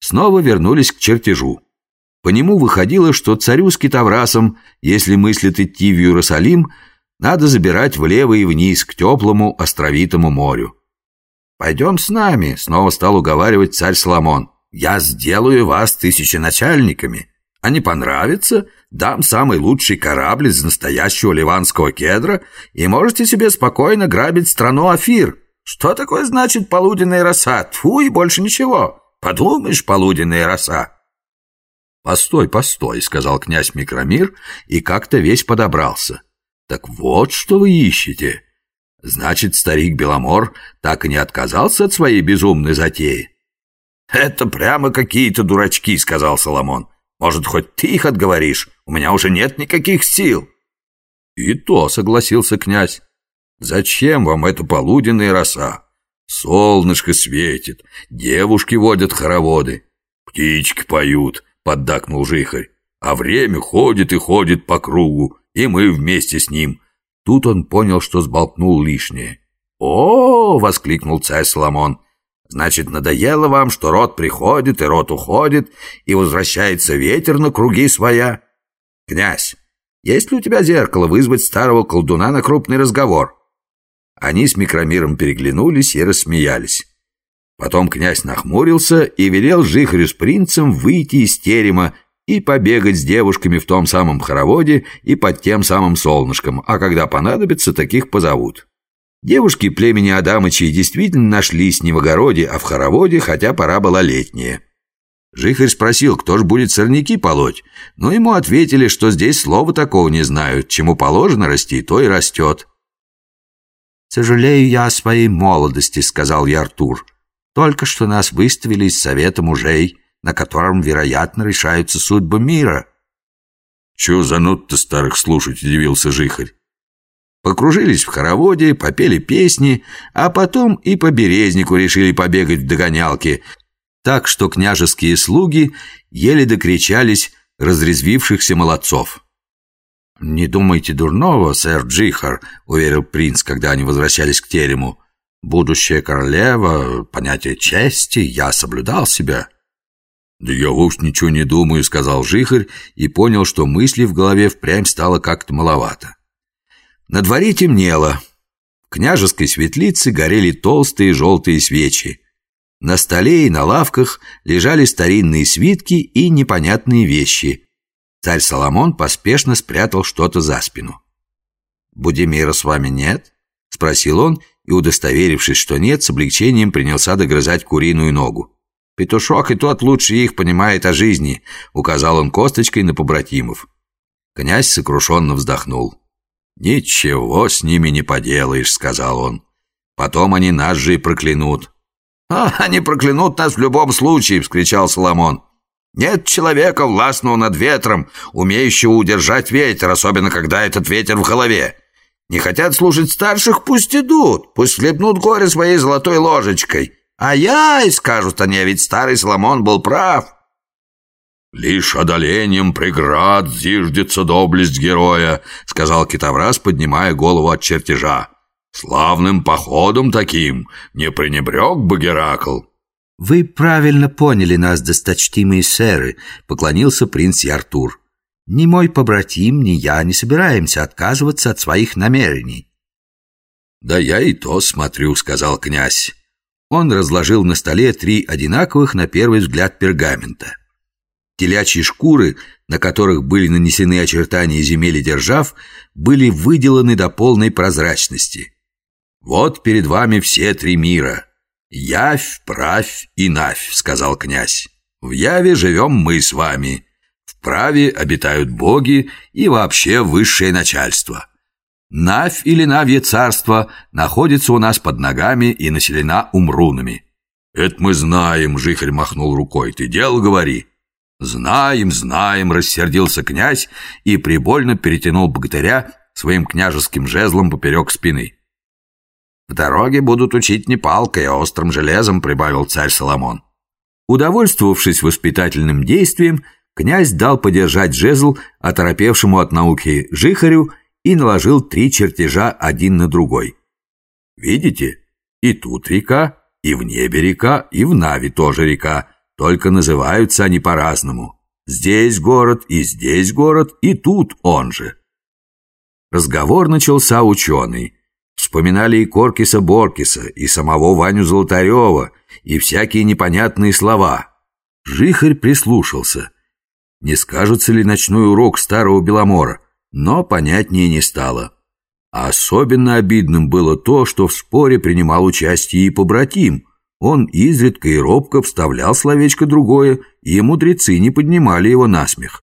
снова вернулись к чертежу. По нему выходило, что царю с китоврасом, если мыслит идти в Иерусалим, надо забирать влево и вниз к теплому островитому морю. «Пойдем с нами», — снова стал уговаривать царь Соломон. «Я сделаю вас тысяченачальниками. А не понравится, дам самый лучший корабль из настоящего ливанского кедра, и можете себе спокойно грабить страну Афир. Что такое значит полуденная роса? Тьфу, и больше ничего. Подумаешь, полуденная роса». «Постой, постой», — сказал князь Микромир и как-то весь подобрался. «Так вот, что вы ищете. Значит, старик Беломор так и не отказался от своей безумной затеи?» «Это прямо какие-то дурачки», — сказал Соломон. «Может, хоть ты их отговоришь? У меня уже нет никаких сил». «И то», — согласился князь. «Зачем вам эта полуденная роса? Солнышко светит, девушки водят хороводы, птички поют, поддакнул жихарь. А время ходит и ходит по кругу, и мы вместе с ним. Тут он понял, что сболтнул лишнее. «О!» — воскликнул царь Соломон. «Значит, надоело вам, что род приходит и род уходит, и возвращается ветер на круги своя? Князь, есть ли у тебя зеркало вызвать старого колдуна на крупный разговор?» Они с Микромиром переглянулись и рассмеялись. Потом князь нахмурился и велел Жихарю с принцем выйти из терема и побегать с девушками в том самом хороводе и под тем самым солнышком, а когда понадобится, таких позовут. Девушки племени Адамычей действительно нашлись не в огороде, а в хороводе, хотя пора была летняя. Жихарь спросил, кто ж будет сорняки полоть, но ему ответили, что здесь слова такого не знают, чему положено расти, то и растет. «Сожалею я о своей молодости», — сказал я Артур. Только что нас выставили из совета мужей, на котором, вероятно, решаются судьбы мира. «Чего зануд-то старых слушать?» — удивился Жихарь. Покружились в хороводе, попели песни, а потом и по березнику решили побегать в догонялки, так что княжеские слуги еле докричались разрезвившихся молодцов. «Не думайте дурного, сэр Джихар», — уверил принц, когда они возвращались к терему будущая королева, понятие чести, я соблюдал себя». «Да я вовсе ничего не думаю», — сказал Жихарь и понял, что мысли в голове впрямь стало как-то маловато. На дворе темнело. В княжеской светлице горели толстые желтые свечи. На столе и на лавках лежали старинные свитки и непонятные вещи. Царь Соломон поспешно спрятал что-то за спину. «Будимира с вами нет?» — спросил он и, удостоверившись, что нет, с облегчением принялся догрызать куриную ногу. «Петушок и тот лучше их понимает о жизни», — указал он косточкой на побратимов. Князь сокрушенно вздохнул. «Ничего с ними не поделаешь», — сказал он. «Потом они нас же и проклянут». «А, они проклянут нас в любом случае», — вскричал Соломон. «Нет человека, властного над ветром, умеющего удержать ветер, особенно когда этот ветер в голове. Не хотят слушать старших, пусть идут, пусть хлебнут горе своей золотой ложечкой. А я, и скажут они, а ведь старый Соломон был прав. «Лишь одолением преград зиждется доблесть героя», — сказал Китоврас, поднимая голову от чертежа. «Славным походом таким не пренебрег бы Геракл». «Вы правильно поняли нас, досточтимые сэры», — поклонился принц Артур. Ни мой побратим, ни я не собираемся отказываться от своих намерений. «Да я и то смотрю», — сказал князь. Он разложил на столе три одинаковых, на первый взгляд, пергамента. Телячьи шкуры, на которых были нанесены очертания земель и держав, были выделаны до полной прозрачности. «Вот перед вами все три мира. Явь, правь и навь», — сказал князь. «В Яве живем мы с вами, в праве обитают боги и вообще высшее начальство. Навь или Навье царство находится у нас под ногами и населена умрунами. «Это мы знаем», — Жихарь махнул рукой. «Ты дело говори». «Знаем, знаем», — рассердился князь и прибольно перетянул богатыря своим княжеским жезлом поперек спины. «В дороге будут учить не палкой, а острым железом», — прибавил царь Соломон. Удовольствовавшись воспитательным действием, Князь дал подержать жезл оторопевшему от науки жихарю и наложил три чертежа один на другой. «Видите? И тут река, и в небе река, и в Нави тоже река. только называются они по-разному. Здесь город, и здесь город, и тут он же. Разговор начался ученый. Вспоминали и Коркиса-Боркиса, и самого Ваню Золотарева, и всякие непонятные слова. Жихарь прислушался. Не скажется ли ночной урок старого Беломора, но понятнее не стало. А особенно обидным было то, что в споре принимал участие и побратим. Он изредка и робко вставлял словечко другое, и мудрецы не поднимали его насмех.